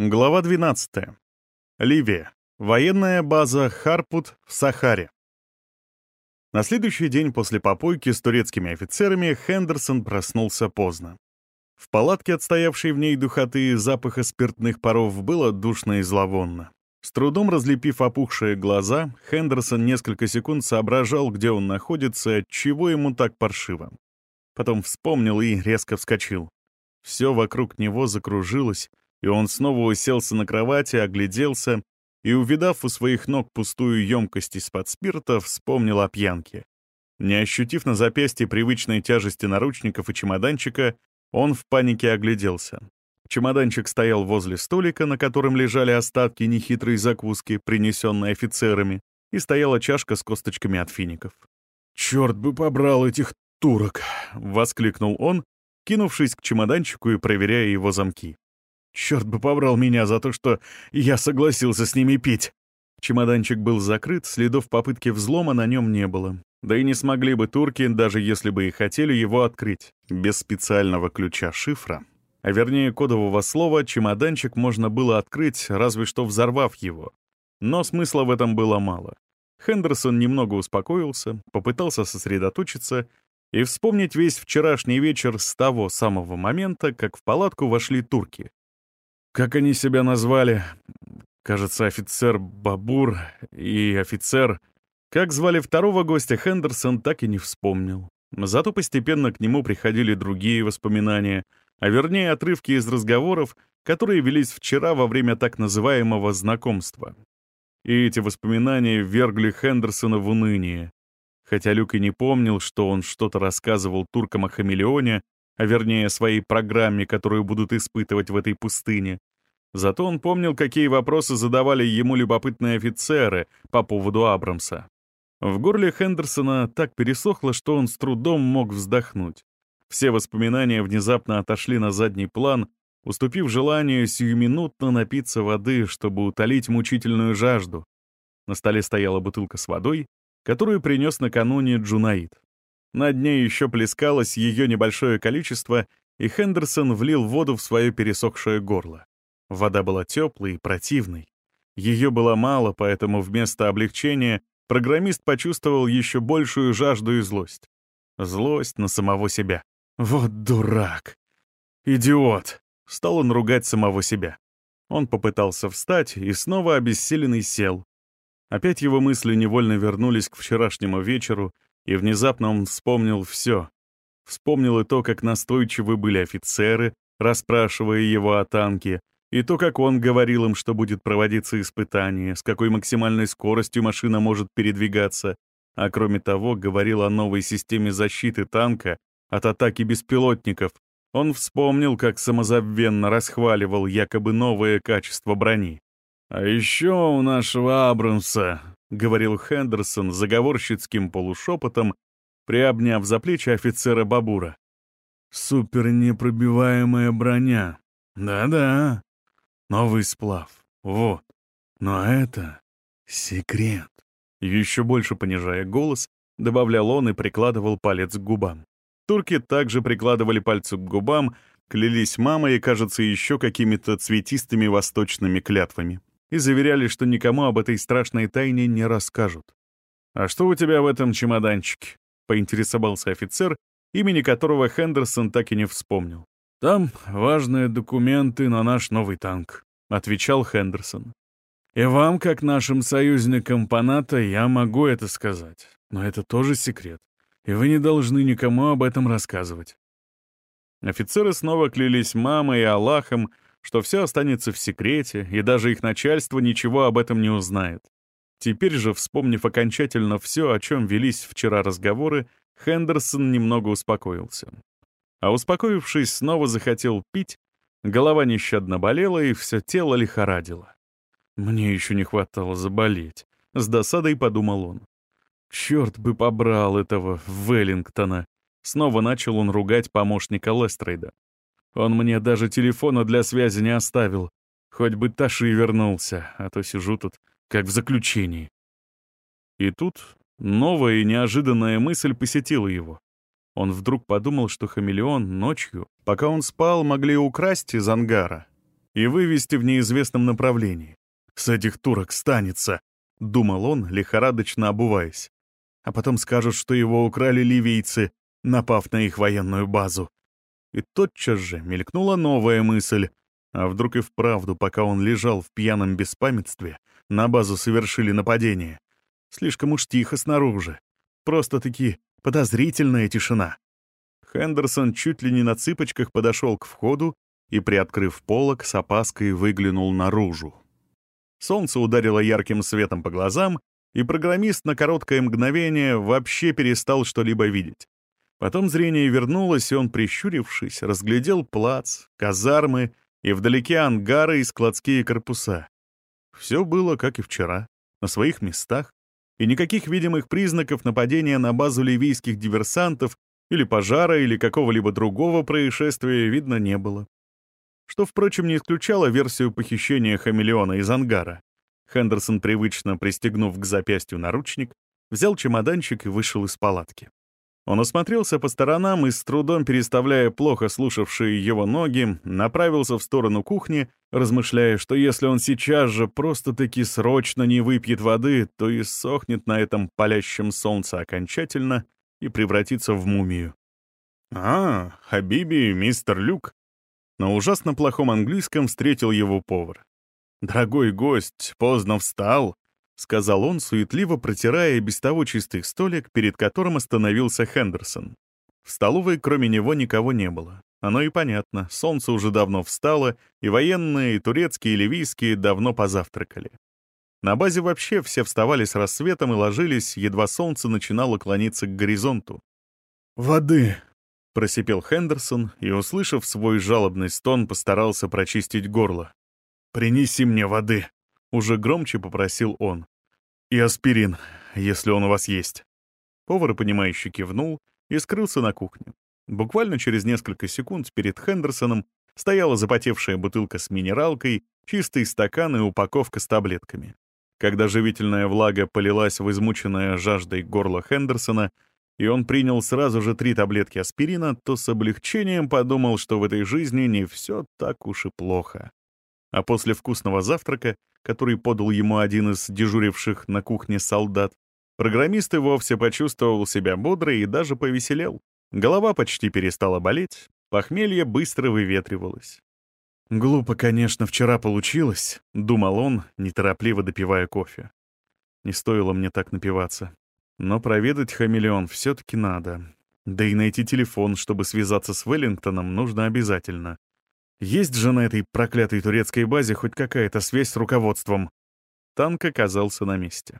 Глава 12. Ливия. Военная база Харпут в Сахаре. На следующий день после попойки с турецкими офицерами Хендерсон проснулся поздно. В палатке, отстоявшей в ней духоты запаха спиртных паров, было душно и зловонно. С трудом разлепив опухшие глаза, Хендерсон несколько секунд соображал, где он находится, чего ему так паршиво. Потом вспомнил и резко вскочил. Все вокруг него закружилось, и он снова уселся на кровати, огляделся и, увидав у своих ног пустую емкость из-под спирта, вспомнил о пьянке. Не ощутив на запястье привычной тяжести наручников и чемоданчика, он в панике огляделся. Чемоданчик стоял возле столика, на котором лежали остатки нехитрой закуски, принесенной офицерами, и стояла чашка с косточками от фиников. «Черт бы побрал этих турок!» — воскликнул он, кинувшись к чемоданчику и проверяя его замки. Черт бы побрал меня за то, что я согласился с ними пить. Чемоданчик был закрыт, следов попытки взлома на нем не было. Да и не смогли бы турки, даже если бы и хотели его открыть, без специального ключа-шифра. А вернее кодового слова, чемоданчик можно было открыть, разве что взорвав его. Но смысла в этом было мало. Хендерсон немного успокоился, попытался сосредоточиться и вспомнить весь вчерашний вечер с того самого момента, как в палатку вошли турки. Как они себя назвали? Кажется, офицер Бабур и офицер... Как звали второго гостя Хендерсон, так и не вспомнил. Зато постепенно к нему приходили другие воспоминания, а вернее отрывки из разговоров, которые велись вчера во время так называемого знакомства. И эти воспоминания ввергли Хендерсона в уныние. Хотя Люк и не помнил, что он что-то рассказывал туркам о хамелеоне, а вернее о своей программе, которую будут испытывать в этой пустыне. Зато он помнил, какие вопросы задавали ему любопытные офицеры по поводу Абрамса. В горле Хендерсона так пересохло, что он с трудом мог вздохнуть. Все воспоминания внезапно отошли на задний план, уступив желанию сиюминутно напиться воды, чтобы утолить мучительную жажду. На столе стояла бутылка с водой, которую принес накануне Джунаид. На дне еще плескалось ее небольшое количество, и Хендерсон влил воду в свое пересохшее горло. Вода была теплой и противной. Ее было мало, поэтому вместо облегчения программист почувствовал еще большую жажду и злость. Злость на самого себя. «Вот дурак! Идиот!» — стал он ругать самого себя. Он попытался встать и снова обессиленный сел. Опять его мысли невольно вернулись к вчерашнему вечеру, и внезапно он вспомнил все. Вспомнил и то, как настойчивы были офицеры, расспрашивая его о танке, и то, как он говорил им, что будет проводиться испытание, с какой максимальной скоростью машина может передвигаться, а кроме того, говорил о новой системе защиты танка от атаки беспилотников. Он вспомнил, как самозабвенно расхваливал якобы новое качество брони. «А еще у нашего Абрамса — говорил Хендерсон заговорщицким полушепотом, приобняв за плечи офицера Бабура. «Супернепробиваемая броня. Да-да. Новый сплав. Вот. Но это секрет». Еще больше понижая голос, добавлял он и прикладывал палец к губам. Турки также прикладывали пальцы к губам, клялись мамой и, кажется, еще какими-то цветистыми восточными клятвами и заверяли, что никому об этой страшной тайне не расскажут. «А что у тебя в этом чемоданчике?» — поинтересовался офицер, имени которого Хендерсон так и не вспомнил. «Там важные документы на наш новый танк», — отвечал Хендерсон. «И вам, как нашим союзникам по НАТО, я могу это сказать. Но это тоже секрет, и вы не должны никому об этом рассказывать». Офицеры снова клялись мамой и Аллахом, что все останется в секрете, и даже их начальство ничего об этом не узнает. Теперь же, вспомнив окончательно все, о чем велись вчера разговоры, Хендерсон немного успокоился. А успокоившись, снова захотел пить, голова нещадно болела и все тело лихорадило. Мне еще не хватало заболеть. С досадой подумал он. Черт бы побрал этого Веллингтона. Снова начал он ругать помощника Лестрейда. Он мне даже телефона для связи не оставил. Хоть бы Таши вернулся, а то сижу тут, как в заключении. И тут новая и неожиданная мысль посетила его. Он вдруг подумал, что хамелеон ночью, пока он спал, могли украсть из ангара. и вывести в неизвестном направлении. С этих турок станется, — думал он, лихорадочно обуваясь. А потом скажут, что его украли ливийцы, напав на их военную базу. И тотчас же мелькнула новая мысль. А вдруг и вправду, пока он лежал в пьяном беспамятстве, на базу совершили нападение. Слишком уж тихо снаружи. Просто-таки подозрительная тишина. Хендерсон чуть ли не на цыпочках подошел к входу и, приоткрыв полок, с опаской выглянул наружу. Солнце ударило ярким светом по глазам, и программист на короткое мгновение вообще перестал что-либо видеть. Потом зрение вернулось, и он, прищурившись, разглядел плац, казармы и вдалеке ангары и складские корпуса. Все было, как и вчера, на своих местах, и никаких видимых признаков нападения на базу ливийских диверсантов или пожара или какого-либо другого происшествия видно не было что, впрочем, не исключало версию похищения хамелеона из ангара. Хендерсон, привычно пристегнув к запястью наручник, взял чемоданчик и вышел из палатки. Он осмотрелся по сторонам и, с трудом переставляя плохо слушавшие его ноги, направился в сторону кухни, размышляя, что если он сейчас же просто-таки срочно не выпьет воды, то и сохнет на этом палящем солнце окончательно и превратится в мумию. «А, Хабиби, мистер Люк», на ужасно плохом английском встретил его повар. «Дорогой гость, поздно встал», — сказал он, суетливо протирая без того чистый столик, перед которым остановился Хендерсон. В столовой кроме него никого не было. Оно и понятно, солнце уже давно встало, и военные, и турецкие, и ливийские давно позавтракали. На базе вообще все вставали с рассветом и ложились, едва солнце начинало клониться к горизонту. «Воды!» Просипел Хендерсон и, услышав свой жалобный стон, постарался прочистить горло. «Принеси мне воды», — уже громче попросил он. «И аспирин, если он у вас есть». Повар, понимающе кивнул и скрылся на кухне. Буквально через несколько секунд перед Хендерсоном стояла запотевшая бутылка с минералкой, чистый стакан и упаковка с таблетками. Когда живительная влага полилась в измученное жаждой горло Хендерсона, и он принял сразу же три таблетки аспирина, то с облегчением подумал, что в этой жизни не все так уж и плохо. А после вкусного завтрака, который подал ему один из дежуривших на кухне солдат, программист и вовсе почувствовал себя бодро и даже повеселел. Голова почти перестала болеть, похмелье быстро выветривалось. «Глупо, конечно, вчера получилось», — думал он, неторопливо допивая кофе. «Не стоило мне так напиваться. Но проведать хамелеон все-таки надо. Да и найти телефон, чтобы связаться с Веллингтоном, нужно обязательно. Есть же на этой проклятой турецкой базе хоть какая-то связь с руководством. Танк оказался на месте.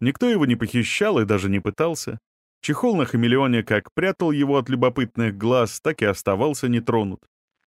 Никто его не похищал и даже не пытался. Чехол на хамелеоне как прятал его от любопытных глаз, так и оставался нетронут.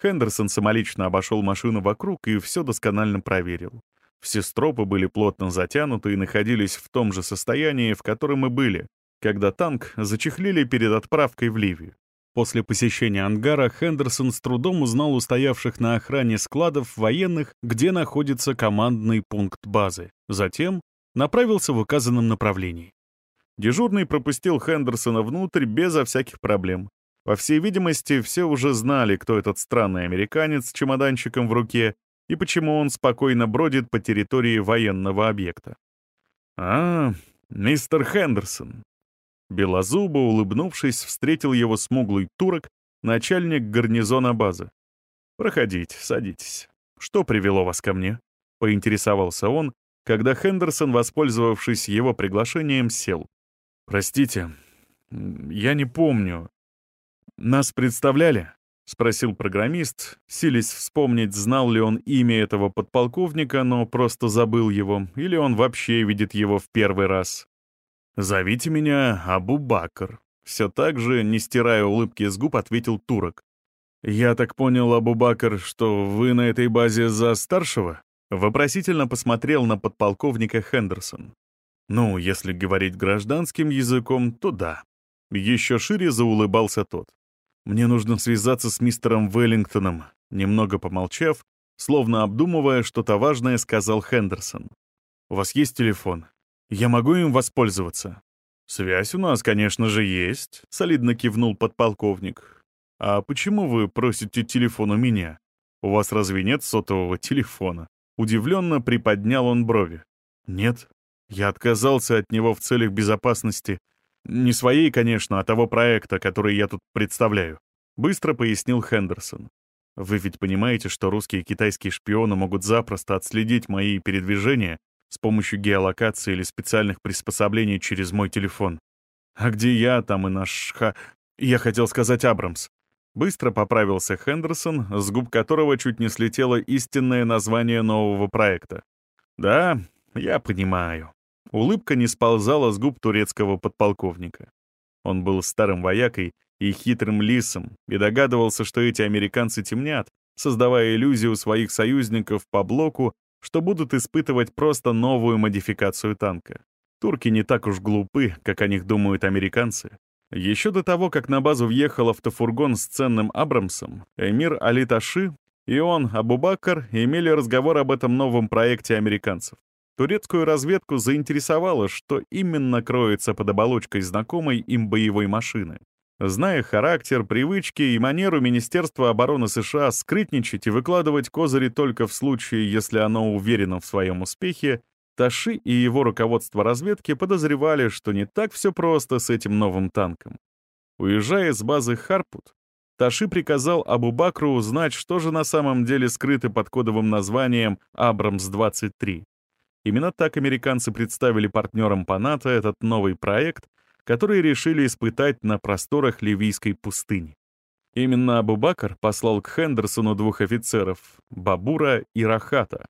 Хендерсон самолично обошел машину вокруг и все досконально проверил. Все стропы были плотно затянуты и находились в том же состоянии, в котором мы были, когда танк зачехлили перед отправкой в Ливию. После посещения ангара Хендерсон с трудом узнал у стоявших на охране складов военных, где находится командный пункт базы. Затем направился в указанном направлении. Дежурный пропустил Хендерсона внутрь безо всяких проблем. По всей видимости, все уже знали, кто этот странный американец с чемоданчиком в руке и почему он спокойно бродит по территории военного объекта. «А, мистер Хендерсон». Белозубо, улыбнувшись, встретил его смуглый турок, начальник гарнизона базы. «Проходите, садитесь. Что привело вас ко мне?» — поинтересовался он, когда Хендерсон, воспользовавшись его приглашением, сел. «Простите, я не помню. Нас представляли?» — спросил программист, силясь вспомнить, знал ли он имя этого подполковника, но просто забыл его, или он вообще видит его в первый раз. «Зовите меня Абу Бакр», — все так же, не стирая улыбки с губ, ответил турок. «Я так понял, Абу Бакр, что вы на этой базе за старшего?» Вопросительно посмотрел на подполковника Хендерсон. «Ну, если говорить гражданским языком, то да». Еще шире заулыбался тот. «Мне нужно связаться с мистером Веллингтоном», немного помолчав, словно обдумывая что-то важное, сказал Хендерсон. «У вас есть телефон? Я могу им воспользоваться?» «Связь у нас, конечно же, есть», — солидно кивнул подполковник. «А почему вы просите телефон у меня? У вас разве нет сотового телефона?» Удивленно приподнял он брови. «Нет. Я отказался от него в целях безопасности. Не своей, конечно, а того проекта, который я тут представляю», — быстро пояснил Хендерсон. «Вы ведь понимаете, что русские и китайские шпионы могут запросто отследить мои передвижения с помощью геолокации или специальных приспособлений через мой телефон. А где я, там и наш ха... Я хотел сказать Абрамс. Быстро поправился Хендерсон, с губ которого чуть не слетело истинное название нового проекта. «Да, я понимаю». Улыбка не сползала с губ турецкого подполковника. Он был старым воякой и хитрым лисом, и догадывался, что эти американцы темнят, создавая иллюзию своих союзников по блоку, что будут испытывать просто новую модификацию танка. Турки не так уж глупы, как о них думают американцы. Еще до того, как на базу въехал автофургон с ценным Абрамсом, эмир Али Таши и он, Абубакар, имели разговор об этом новом проекте американцев. Турецкую разведку заинтересовало, что именно кроется под оболочкой знакомой им боевой машины. Зная характер, привычки и манеру Министерства обороны США скрытничать и выкладывать козыри только в случае, если оно уверено в своем успехе, Таши и его руководство разведки подозревали, что не так все просто с этим новым танком. Уезжая с базы Харпут, Таши приказал Абу Бакру узнать, что же на самом деле скрыто под кодовым названием «Абрамс-23». Именно так американцы представили партнерам по НАТО этот новый проект, который решили испытать на просторах Ливийской пустыни. Именно Абу Бакр послал к Хендерсону двух офицеров — Бабура и Рахата,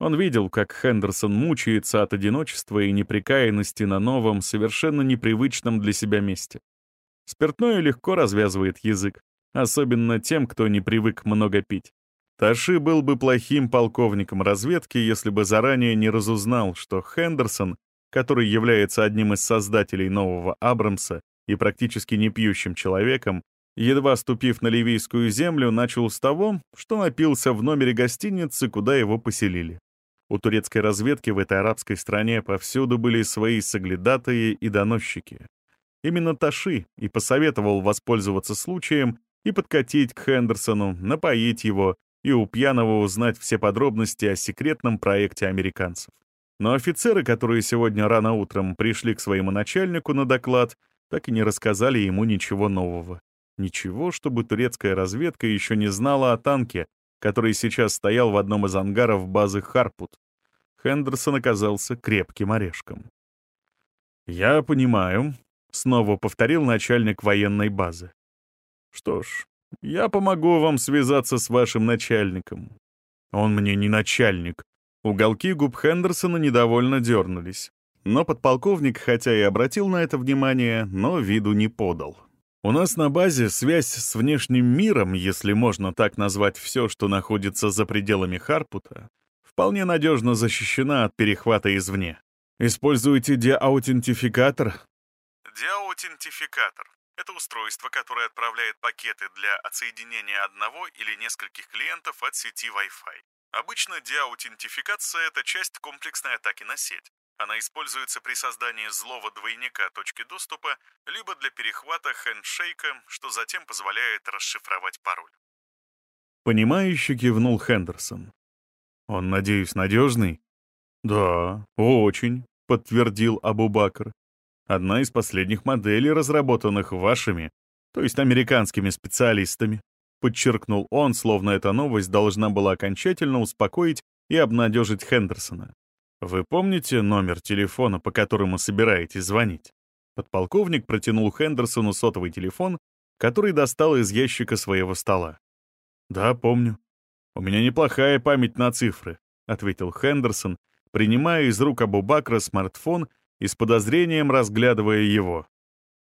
он видел, как Хендерсон мучается от одиночества и неприкаянности на новом, совершенно непривычном для себя месте. Спиртное легко развязывает язык, особенно тем, кто не привык много пить. Таши был бы плохим полковником разведки, если бы заранее не разузнал, что Хендерсон, который является одним из создателей нового Абрамса и практически не пьющим человеком, едва ступив на ливийскую землю, начал с того, что напился в номере гостиницы, куда его поселили. У турецкой разведки в этой арабской стране повсюду были свои соглядатые и доносчики. Именно Таши и посоветовал воспользоваться случаем и подкатить к Хендерсону, напоить его и у пьяного узнать все подробности о секретном проекте американцев. Но офицеры, которые сегодня рано утром пришли к своему начальнику на доклад, так и не рассказали ему ничего нового. Ничего, чтобы турецкая разведка еще не знала о танке, который сейчас стоял в одном из ангаров базы Харпут. Хендерсон оказался крепким орешком. «Я понимаю», — снова повторил начальник военной базы. «Что ж, я помогу вам связаться с вашим начальником». «Он мне не начальник». Уголки губ Хендерсона недовольно дернулись. Но подполковник, хотя и обратил на это внимание, но виду не подал. У нас на базе связь с внешним миром, если можно так назвать все, что находится за пределами Харпута, вполне надежно защищена от перехвата извне. Используйте деаутентификатор. Деаутентификатор — это устройство, которое отправляет пакеты для отсоединения одного или нескольких клиентов от сети Wi-Fi. Обычно деаутентификация — это часть комплексной атаки на сеть. Она используется при создании злого двойника точки доступа, либо для перехвата хендшейка, что затем позволяет расшифровать пароль. Понимающе кивнул Хендерсон. «Он, надеюсь, надежный?» «Да, очень», — подтвердил Абу-Бакр. «Одна из последних моделей, разработанных вашими, то есть американскими специалистами», — подчеркнул он, словно эта новость должна была окончательно успокоить и обнадежить Хендерсона. «Вы помните номер телефона, по которому собираетесь звонить?» Подполковник протянул Хендерсону сотовый телефон, который достал из ящика своего стола. «Да, помню. У меня неплохая память на цифры», — ответил Хендерсон, принимая из рук Абу-Бакра смартфон и с подозрением разглядывая его.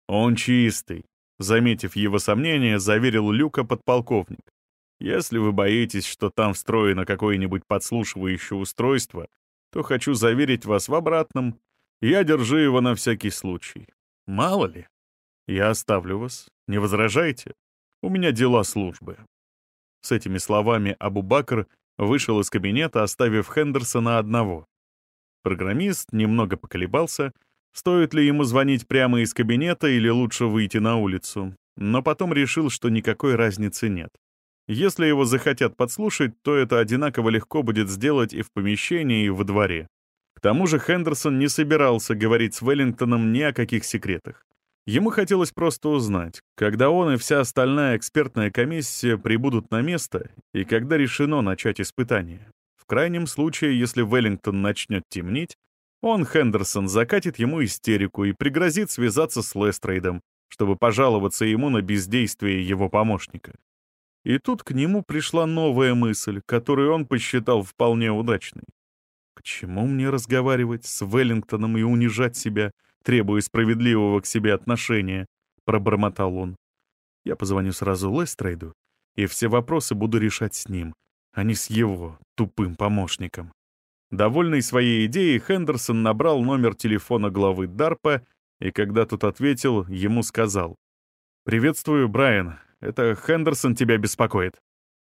«Он чистый», — заметив его сомнения, заверил Люка подполковник. «Если вы боитесь, что там встроено какое-нибудь подслушивающее устройство, то хочу заверить вас в обратном. Я держу его на всякий случай. Мало ли. Я оставлю вас. Не возражайте. У меня дела службы». С этими словами Абу-Бакр вышел из кабинета, оставив Хендерсона одного. Программист немного поколебался, стоит ли ему звонить прямо из кабинета или лучше выйти на улицу, но потом решил, что никакой разницы нет. Если его захотят подслушать, то это одинаково легко будет сделать и в помещении, и во дворе. К тому же Хендерсон не собирался говорить с Веллингтоном ни о каких секретах. Ему хотелось просто узнать, когда он и вся остальная экспертная комиссия прибудут на место и когда решено начать испытание. В крайнем случае, если Веллингтон начнет темнеть, он, Хендерсон, закатит ему истерику и пригрозит связаться с Лестрейдом, чтобы пожаловаться ему на бездействие его помощника. И тут к нему пришла новая мысль, которую он посчитал вполне удачной. К чему мне разговаривать с Веллингтоном и унижать себя, требуя справедливого к себе отношения? Пробормотал он. Я позвоню сразу Лестрейду, и все вопросы буду решать с ним, а не с его тупым помощником. Довольный своей идеей, Хендерсон набрал номер телефона главы Дарпа, и когда тот ответил, ему сказал. «Приветствую, Брайан. Это Хендерсон тебя беспокоит».